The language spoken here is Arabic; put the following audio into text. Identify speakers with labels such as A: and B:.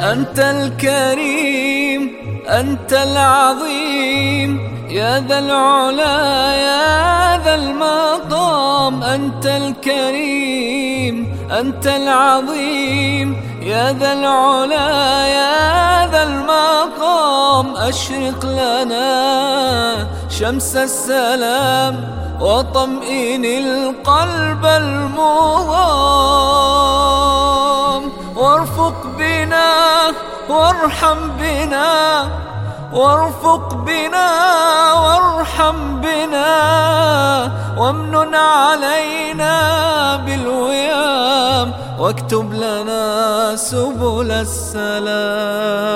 A: أنت الكريم أنت العظيم. يا ذا العلا يا ذا المقام. أنت الكريم أنت العظيم. يا ذا العلا يا ذا المقام. أشرق لنا شمس السلام وطمئن القلب المضام وارفق بنا وارحم بنا وارفق بنا وارحم بنا وامنن علينا بالويام واكتب لنا سبل السلام.